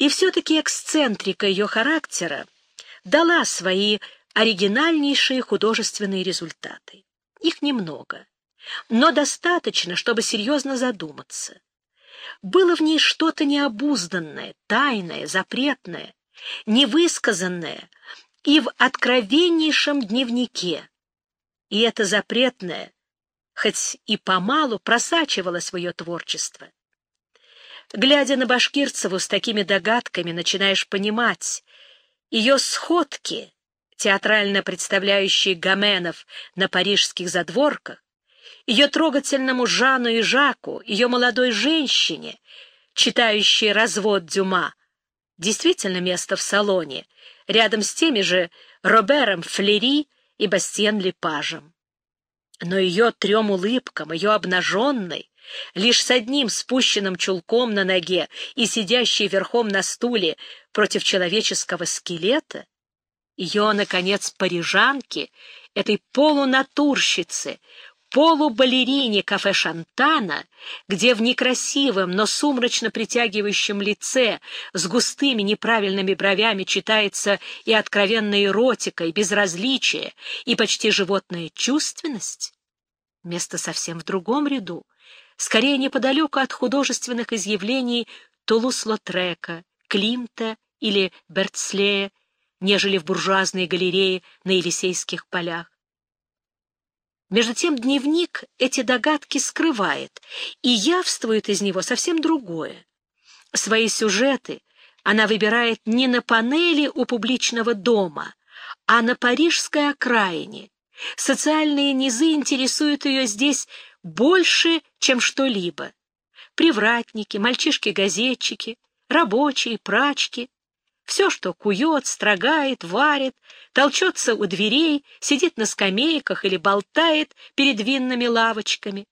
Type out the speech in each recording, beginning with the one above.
И все-таки эксцентрика ее характера дала свои оригинальнейшие художественные результаты. Их немного, но достаточно, чтобы серьезно задуматься. Было в ней что-то необузданное, тайное, запретное, невысказанное и в откровеннейшем дневнике. И это запретное, хоть и помалу, просачивалось в ее творчество. Глядя на Башкирцеву с такими догадками, начинаешь понимать, ее сходки, театрально представляющие Гоменов на парижских задворках, ее трогательному Жану и Жаку, ее молодой женщине, читающей развод Дюма, действительно место в салоне, рядом с теми же Робером Флери и Бастьен Лепажем. Но ее трем улыбкам, ее обнаженной, лишь с одним спущенным чулком на ноге и сидящей верхом на стуле против человеческого скелета, ее, наконец, парижанки, этой полунатурщицы, полубалерине кафе Шантана, где в некрасивом, но сумрачно притягивающем лице с густыми неправильными бровями читается и откровенная эротика, и безразличие, и почти животная чувственность, место совсем в другом ряду, скорее неподалеку от художественных изъявлений Тулус-Лотрека, Климта или Бертслея, нежели в буржуазной галерее на Елисейских полях. Между тем дневник эти догадки скрывает, и явствует из него совсем другое. Свои сюжеты она выбирает не на панели у публичного дома, а на парижской окраине. Социальные низы интересуют ее здесь больше, чем что-либо. Привратники, мальчишки-газетчики, рабочие, прачки. Все, что кует, строгает, варит, толчется у дверей, сидит на скамейках или болтает перед винными лавочками.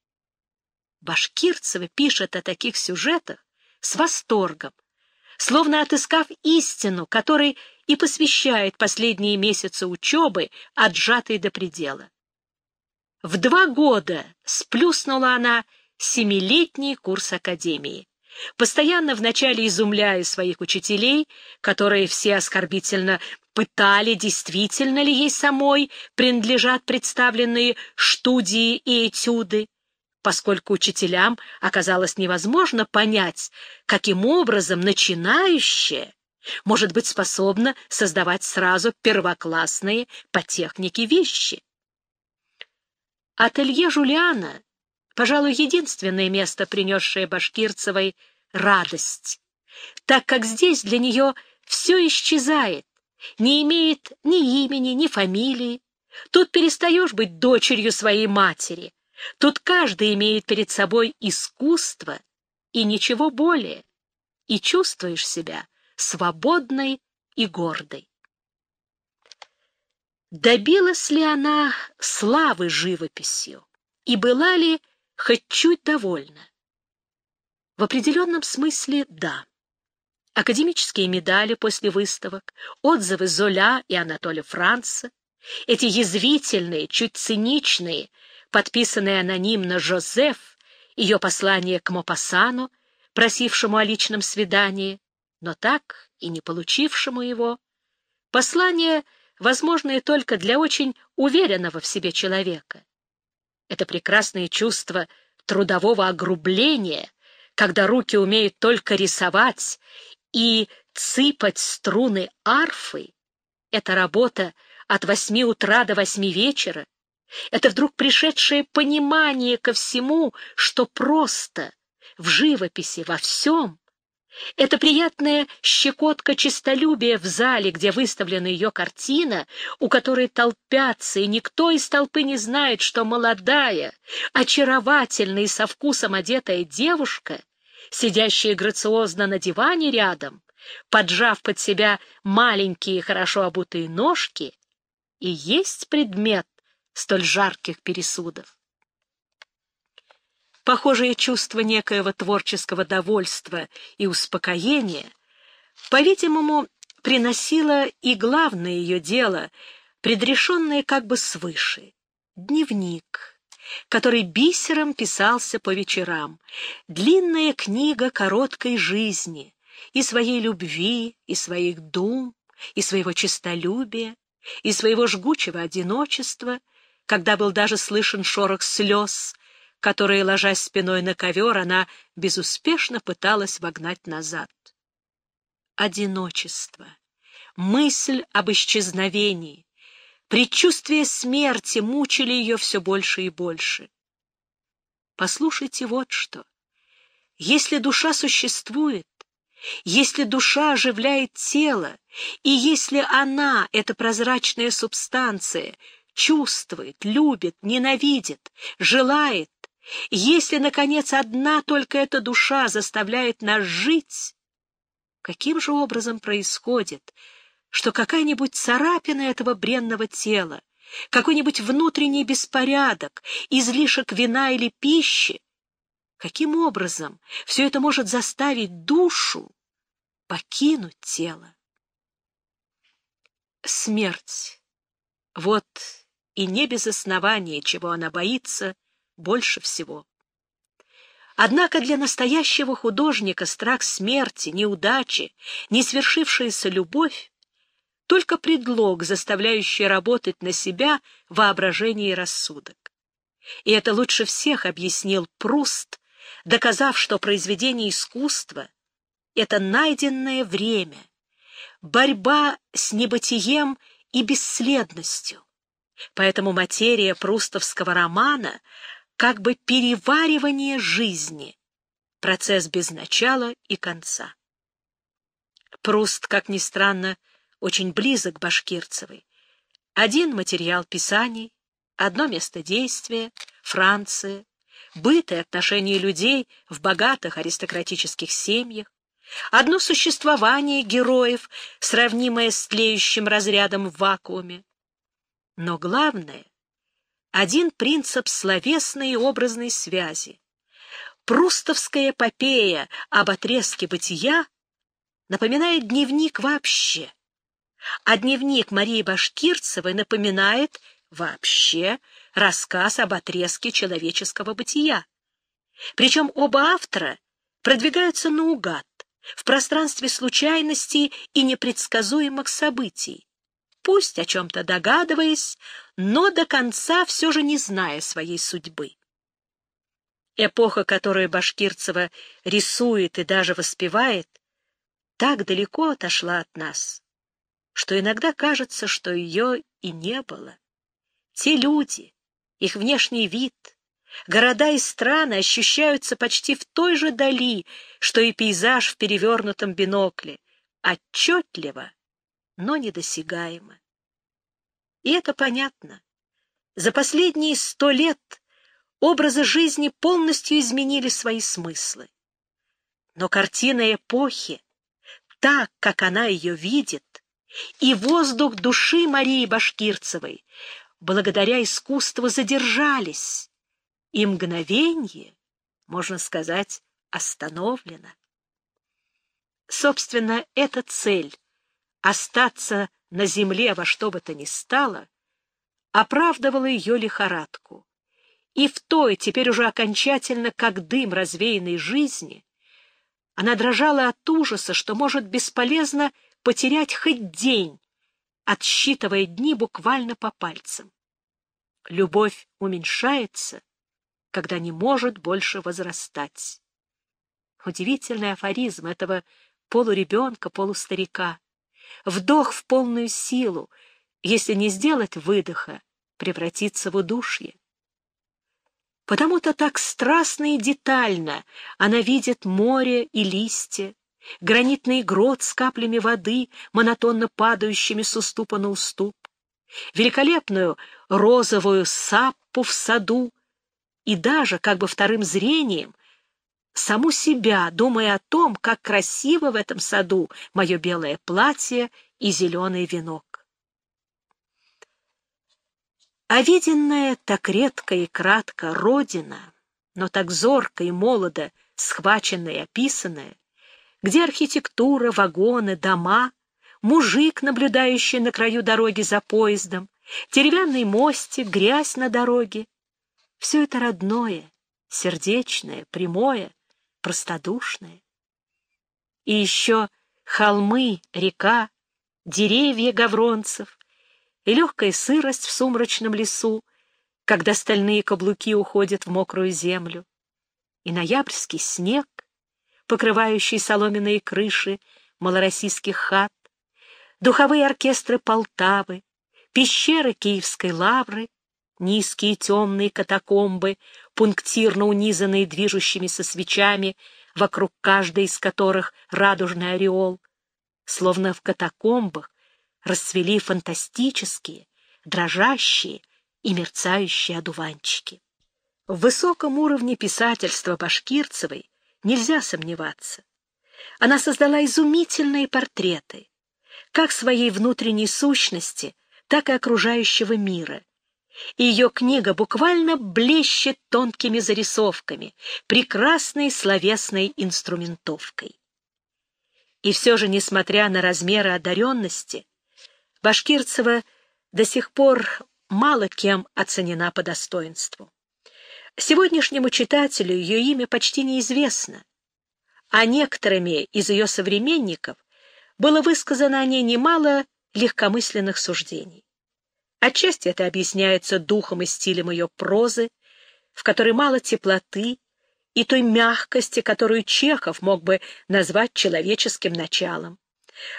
Башкирцева пишет о таких сюжетах с восторгом, словно отыскав истину, которой и посвящает последние месяцы учебы, отжатой до предела. В два года сплюснула она семилетний курс академии, постоянно вначале изумляя своих учителей, которые все оскорбительно пытали, действительно ли ей самой принадлежат представленные студии и этюды, поскольку учителям оказалось невозможно понять, каким образом начинающая может быть способна создавать сразу первоклассные по технике вещи. Ателье Жулиана, пожалуй, единственное место, принесшее Башкирцевой радость, так как здесь для нее все исчезает, не имеет ни имени, ни фамилии. Тут перестаешь быть дочерью своей матери. Тут каждый имеет перед собой искусство и ничего более, и чувствуешь себя свободной и гордой. Добилась ли она славы живописью и была ли хоть чуть довольна? В определенном смысле — да. Академические медали после выставок, отзывы Золя и Анатолия Франца, эти язвительные, чуть циничные, подписанные анонимно Жозеф, ее послание к Мопассану, просившему о личном свидании, но так и не получившему его, послание — возможные только для очень уверенного в себе человека. Это прекрасное чувство трудового огрубления, когда руки умеют только рисовать и цыпать струны арфы, это работа от восьми утра до восьми вечера, это вдруг пришедшее понимание ко всему, что просто в живописи, во всем, это приятная щекотка честолюбия в зале, где выставлена ее картина, у которой толпятся, и никто из толпы не знает, что молодая, очаровательная и со вкусом одетая девушка, сидящая грациозно на диване рядом, поджав под себя маленькие хорошо обутые ножки, и есть предмет столь жарких пересудов. Похожее чувство некоего творческого довольства и успокоения, по-видимому, приносило и главное ее дело, предрешенное как бы свыше — дневник, который бисером писался по вечерам, длинная книга короткой жизни, и своей любви, и своих дум, и своего честолюбия, и своего жгучего одиночества, когда был даже слышен шорох слез, которые, ложась спиной на ковер, она безуспешно пыталась вогнать назад. Одиночество, мысль об исчезновении, предчувствие смерти мучили ее все больше и больше. Послушайте вот что. Если душа существует, если душа оживляет тело, и если она, эта прозрачная субстанция, чувствует, любит, ненавидит, желает, если, наконец, одна только эта душа заставляет нас жить, каким же образом происходит, что какая-нибудь царапина этого бренного тела, какой-нибудь внутренний беспорядок, излишек вина или пищи, каким образом все это может заставить душу покинуть тело? Смерть. Вот и не без основания, чего она боится больше всего. Однако для настоящего художника страх смерти, неудачи, не свершившаяся любовь только предлог, заставляющий работать на себя воображение и рассудок. И это лучше всех объяснил Пруст, доказав, что произведение искусства — это найденное время, борьба с небытием и бесследностью. Поэтому материя прустовского романа как бы переваривание жизни, процесс без начала и конца. Пруст, как ни странно, очень близок Башкирцевой. Один материал писаний, одно место действия, Франция, быт и отношения людей в богатых аристократических семьях, одно существование героев, сравнимое с тлеющим разрядом в вакууме. Но главное — один принцип словесной и образной связи. Прустовская эпопея об отрезке бытия напоминает дневник вообще — а дневник Марии Башкирцевой напоминает вообще рассказ об отрезке человеческого бытия. Причем оба автора продвигаются наугад, в пространстве случайностей и непредсказуемых событий, пусть о чем-то догадываясь, но до конца все же не зная своей судьбы. Эпоха, которую Башкирцева рисует и даже воспевает, так далеко отошла от нас, что иногда кажется, что ее и не было. Те люди, их внешний вид, города и страны ощущаются почти в той же дали, что и пейзаж в перевернутом бинокле, отчетливо, но недосягаемо. И это понятно. За последние сто лет образы жизни полностью изменили свои смыслы. Но картина эпохи, так, как она ее видит, и воздух души Марии Башкирцевой благодаря искусству задержались, и мгновенье, можно сказать, остановлено. Собственно, эта цель — остаться на земле во что бы то ни стало — оправдывала ее лихорадку. И в той, теперь уже окончательно как дым развеянной жизни, она дрожала от ужаса, что может бесполезно потерять хоть день, отсчитывая дни буквально по пальцам. Любовь уменьшается, когда не может больше возрастать. Удивительный афоризм этого полуребенка, полустарика. Вдох в полную силу, если не сделать выдоха, превратиться в удушье. Потому-то так страстно и детально она видит море и листья, гранитный грот с каплями воды, монотонно падающими с уступа на уступ, великолепную розовую саппу в саду и даже, как бы вторым зрением, саму себя, думая о том, как красиво в этом саду мое белое платье и зеленый венок. А виденная так редко и кратко Родина, но так зорко и молодо схваченная и описанная, где архитектура, вагоны, дома, мужик, наблюдающий на краю дороги за поездом, деревянный мостик, грязь на дороге. Все это родное, сердечное, прямое, простодушное. И еще холмы, река, деревья гавронцев и легкая сырость в сумрачном лесу, когда стальные каблуки уходят в мокрую землю, и ноябрьский снег, покрывающий соломенные крыши малороссийских хат, духовые оркестры Полтавы, пещеры Киевской лавры, низкие темные катакомбы, пунктирно унизанные движущимися свечами, вокруг каждой из которых радужный ореол, словно в катакомбах расцвели фантастические, дрожащие и мерцающие одуванчики. В высоком уровне писательства Башкирцевой нельзя сомневаться. Она создала изумительные портреты, как своей внутренней сущности, так и окружающего мира. И ее книга буквально блещет тонкими зарисовками, прекрасной словесной инструментовкой. И все же, несмотря на размеры одаренности, Башкирцева до сих пор мало кем оценена по достоинству. Сегодняшнему читателю ее имя почти неизвестно, а некоторыми из ее современников было высказано о ней немало легкомысленных суждений. Отчасти это объясняется духом и стилем ее прозы, в которой мало теплоты и той мягкости, которую Чехов мог бы назвать человеческим началом.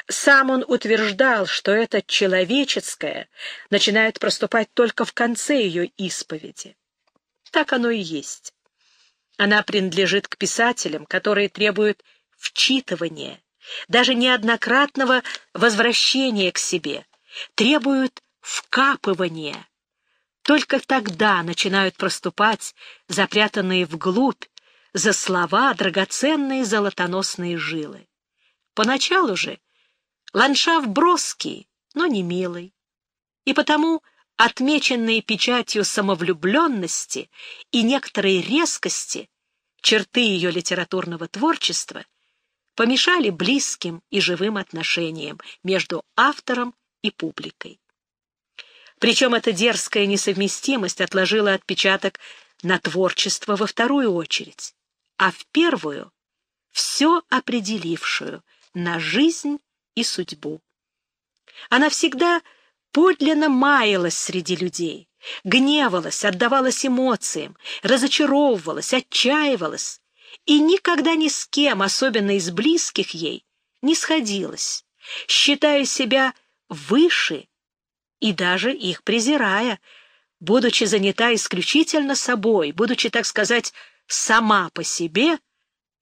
Сам он утверждал, что это человеческое начинает проступать только в конце ее исповеди. Так оно и есть. Она принадлежит к писателям, которые требуют вчитывания, даже неоднократного возвращения к себе, требуют вкапывания. Только тогда начинают проступать запрятанные вглубь за слова драгоценные золотоносные жилы. Поначалу же ландшафт броский, но не милый, и потому отмеченные печатью самовлюбленности и некоторой резкости черты ее литературного творчества помешали близким и живым отношениям между автором и публикой. Причем эта дерзкая несовместимость отложила отпечаток на творчество во вторую очередь, а в первую — все определившую на жизнь и судьбу. Она всегда подлинно маялась среди людей, гневалась, отдавалась эмоциям, разочаровывалась, отчаивалась и никогда ни с кем, особенно из близких ей, не сходилась, считая себя выше и даже их презирая, будучи занята исключительно собой, будучи, так сказать, сама по себе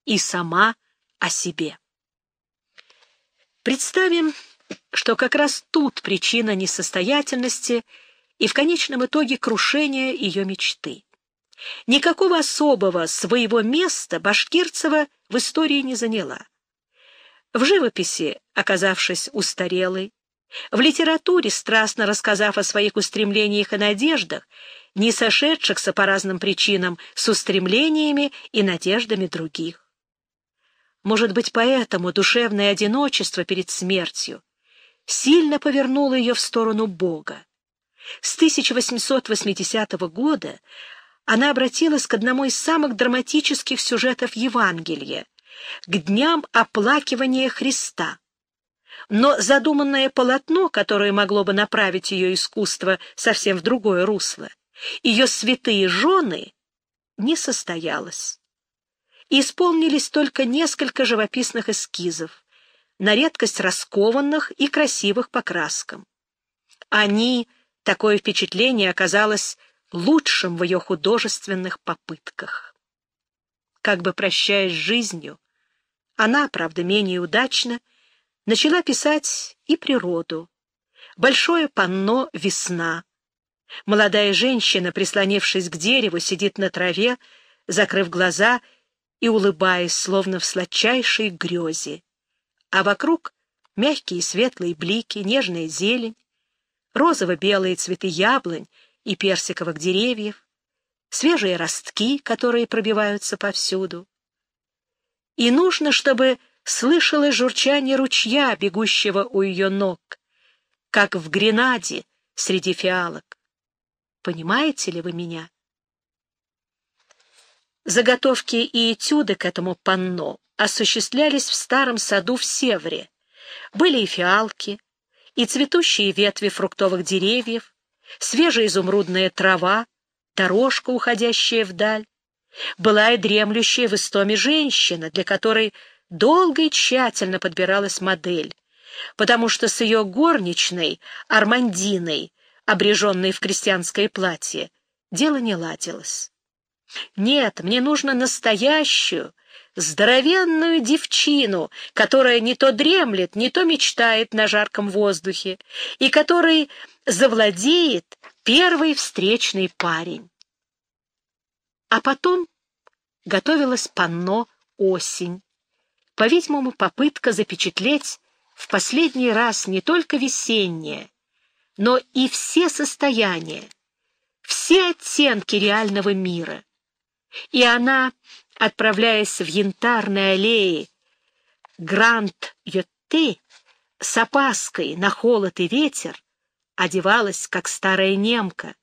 и сама о себе. Представим, что как раз тут причина несостоятельности и в конечном итоге крушения ее мечты. Никакого особого своего места Башкирцева в истории не заняла. В живописи, оказавшись устарелой, в литературе, страстно рассказав о своих устремлениях и надеждах, не сошедшихся по разным причинам с устремлениями и надеждами других. Может быть, поэтому душевное одиночество перед смертью сильно повернуло ее в сторону Бога. С 1880 года она обратилась к одному из самых драматических сюжетов Евангелия — к дням оплакивания Христа. Но задуманное полотно, которое могло бы направить ее искусство совсем в другое русло, ее святые жены, не состоялось. Исполнились только несколько живописных эскизов, на редкость раскованных и красивых по краскам. Они, такое впечатление оказалось лучшим в ее художественных попытках. Как бы прощаясь с жизнью, она, правда, менее удачно, начала писать и природу. Большое панно «Весна». Молодая женщина, прислонившись к дереву, сидит на траве, закрыв глаза и улыбаясь, словно в сладчайшей грезе. А вокруг мягкие светлые блики, нежная зелень, розово-белые цветы яблонь и персиковых деревьев, свежие ростки, которые пробиваются повсюду и нужно, чтобы слышалось журчание ручья, бегущего у ее ног, как в Гренаде среди фиалок. Понимаете ли вы меня? Заготовки и этюды к этому панно осуществлялись в старом саду в Севре. Были и фиалки, и цветущие ветви фруктовых деревьев, свежая изумрудная трава, дорожка, уходящая вдаль. Была и дремлющая в истоме женщина, для которой долго и тщательно подбиралась модель, потому что с ее горничной, Армандиной, обреженной в крестьянское платье, дело не ладилось. Нет, мне нужно настоящую, здоровенную девчину, которая не то дремлет, не то мечтает на жарком воздухе, и которой завладеет первый встречный парень. А потом готовилась панно «Осень». По-видимому, попытка запечатлеть в последний раз не только весеннее, но и все состояния, все оттенки реального мира. И она, отправляясь в янтарные аллеи Гранд-Йотте, с опаской на холод и ветер, одевалась, как старая немка,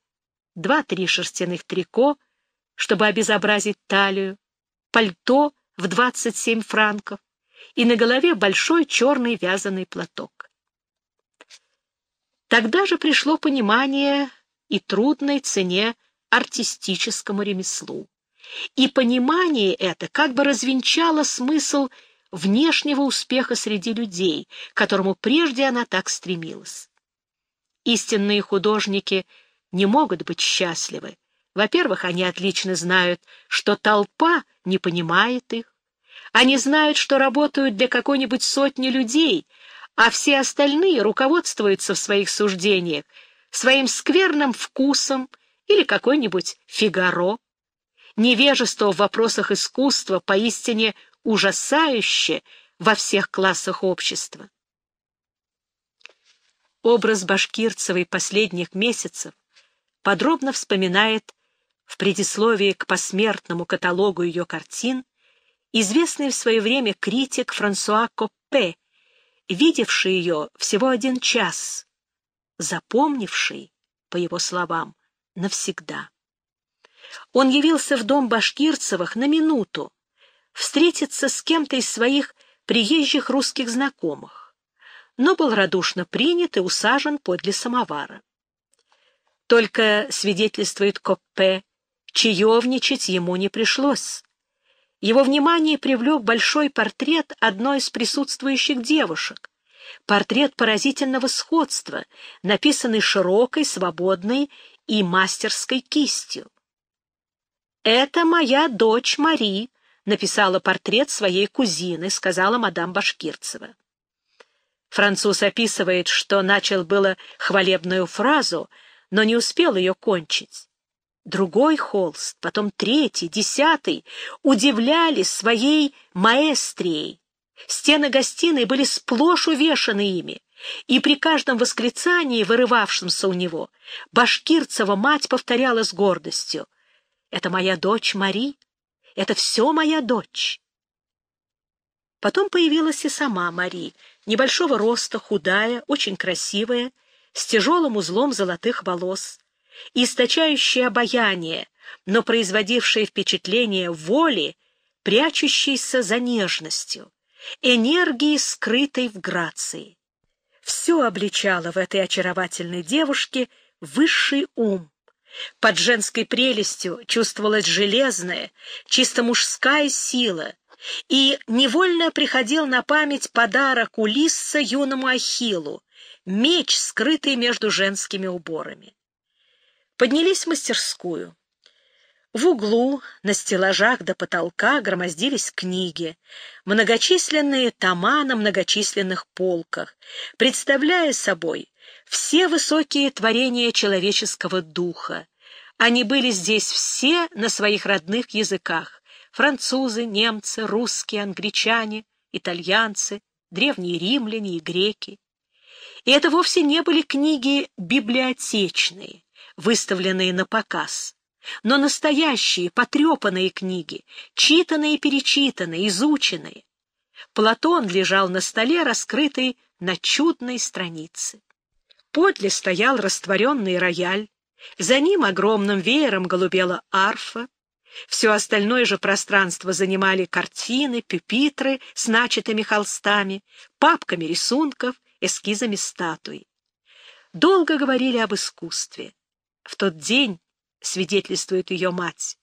два-три шерстяных трико, чтобы обезобразить талию, пальто в двадцать семь франков и на голове большой черный вязаный платок. Тогда же пришло понимание и трудной цене артистическому ремеслу. И понимание это как бы развенчало смысл внешнего успеха среди людей, к которому прежде она так стремилась. Истинные художники не могут быть счастливы. Во-первых, они отлично знают, что толпа не понимает их. Они знают, что работают для какой-нибудь сотни людей, а все остальные руководствуются в своих суждениях своим скверным вкусом или какой-нибудь фигаро. Невежество в вопросах искусства поистине ужасающе во всех классах общества. Образ Башкирцевой последних месяцев подробно вспоминает в предисловии к посмертному каталогу ее картин известный в свое время критик Франсуа Коппе, видевший ее всего один час, запомнивший, по его словам, навсегда. Он явился в дом Башкирцевых на минуту, встретиться с кем-то из своих приезжих русских знакомых но был радушно принят и усажен подле самовара. Только, свидетельствует Коппе, чаевничать ему не пришлось. Его внимание привлек большой портрет одной из присутствующих девушек, портрет поразительного сходства, написанный широкой, свободной и мастерской кистью. «Это моя дочь Мари», — написала портрет своей кузины, сказала мадам Башкирцева. Француз описывает, что начал было хвалебную фразу, но не успел ее кончить. Другой холст, потом третий, десятый удивляли своей маэстрией. Стены гостиной были сплошь увешаны ими, и при каждом восклицании, вырывавшемся у него, Башкирцева мать повторяла с гордостью. «Это моя дочь Мари, это все моя дочь». Потом появилась и сама Мари, небольшого роста, худая, очень красивая, с тяжелым узлом золотых волос, источающая обаяние, но производившая впечатление воли, прячущейся за нежностью, энергии, скрытой в грации. Все обличало в этой очаровательной девушке высший ум. Под женской прелестью чувствовалась железная, чисто мужская сила — и невольно приходил на память подарок Улисса юному Ахиллу, меч, скрытый между женскими уборами. Поднялись в мастерскую. В углу, на стеллажах до потолка громоздились книги, многочисленные тома на многочисленных полках, представляя собой все высокие творения человеческого духа. Они были здесь все на своих родных языках, французы, немцы, русские, англичане, итальянцы, древние римляне и греки. И это вовсе не были книги библиотечные, выставленные на показ, но настоящие, потрепанные книги, читанные и перечитанные, изученные. Платон лежал на столе, раскрытый на чудной странице. Подле стоял растворенный рояль, за ним огромным веером голубела арфа, Все остальное же пространство занимали картины, пюпитры с начатыми холстами, папками рисунков, эскизами статуй. Долго говорили об искусстве. В тот день, свидетельствует ее мать,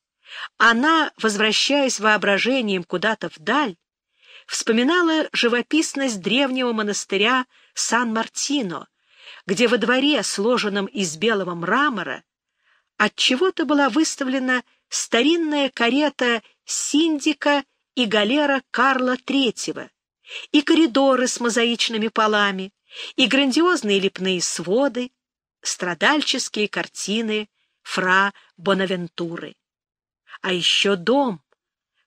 она, возвращаясь воображением куда-то вдаль, вспоминала живописность древнего монастыря Сан-Мартино, где во дворе, сложенном из белого мрамора, от чего то была выставлена старинная карета Синдика и галера Карла III, и коридоры с мозаичными полами, и грандиозные лепные своды, страдальческие картины фра Бонавентуры. А еще дом,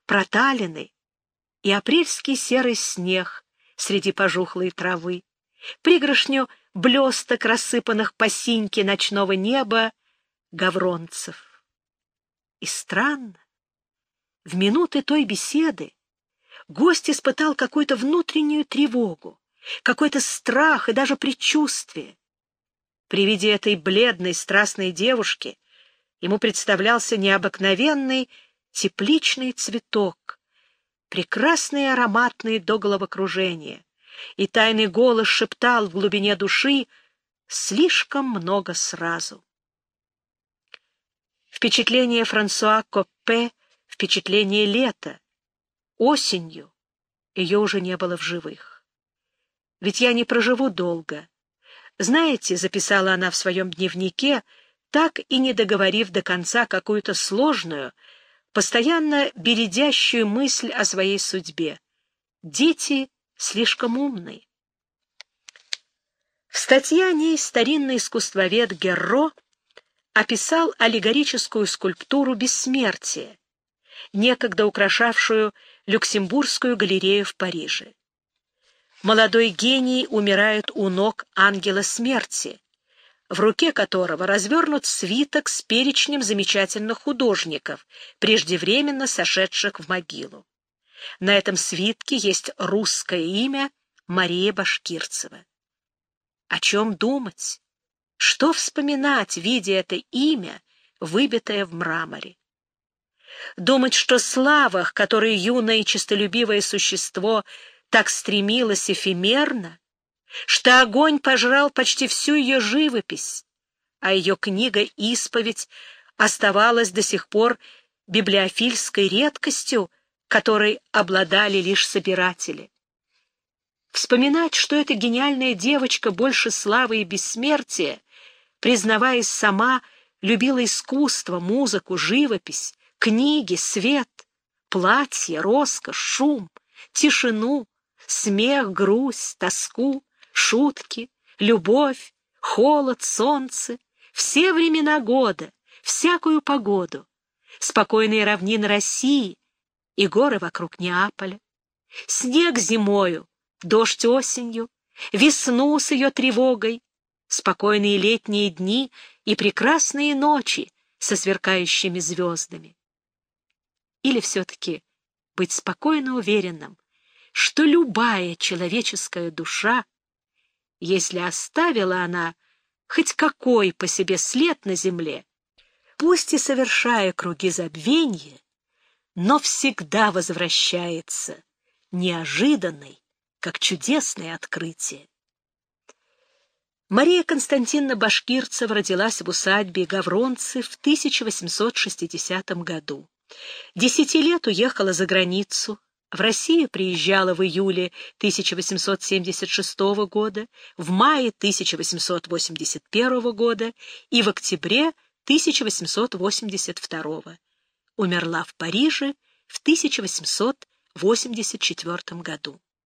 проталины и апрельский серый снег среди пожухлой травы, пригоршню блесток, рассыпанных по синьке ночного неба, гавронцев. И странно, в минуты той беседы гость испытал какую-то внутреннюю тревогу, какой-то страх и даже предчувствие. При виде этой бледной, страстной девушки ему представлялся необыкновенный тепличный цветок, прекрасный ароматный до головокружения, и тайный голос шептал в глубине души слишком много сразу. Впечатление Франсуа Коппе, впечатление лета, осенью ее уже не было в живых. Ведь я не проживу долго. Знаете, записала она в своем дневнике, так и не договорив до конца какую-то сложную, постоянно бередящую мысль о своей судьбе. Дети слишком умны. В статье о ней старинный искусствовед Герро описал аллегорическую скульптуру бессмертия, некогда украшавшую Люксембургскую галерею в Париже. Молодой гений умирает у ног ангела смерти, в руке которого развернут свиток с перечнем замечательных художников, преждевременно сошедших в могилу. На этом свитке есть русское имя Мария Башкирцева. О чем думать? Что вспоминать, видя это имя, выбитое в мраморе? Думать, что слава, к которой юное честолюбивое существо так стремилось эфемерно, что огонь пожрал почти всю ее живопись, а ее книга «Исповедь» оставалась до сих пор библиофильской редкостью, которой обладали лишь собиратели. Вспоминать, что эта гениальная девочка больше славы и бессмертия, признаваясь сама, любила искусство, музыку, живопись, книги, свет, платье, роскошь, шум, тишину, смех, грусть, тоску, шутки, любовь, холод, солнце, все времена года, всякую погоду, спокойные равнины России и горы вокруг Неаполя, снег зимою, дождь осенью, весну с ее тревогой, спокойные летние дни и прекрасные ночи со сверкающими звездами. Или все-таки быть спокойно уверенным, что любая человеческая душа если оставила она хоть какой по себе след на земле, пусть и совершая круги забвения, но всегда возвращается, неожиданной, как чудесное открытие. Мария Константиновна Башкирцева родилась в усадьбе Гавронцы в 1860 году. Десяти лет уехала за границу, в Россию приезжала в июле 1876 года, в мае 1881 года и в октябре 1882. Умерла в Париже в 1884 году.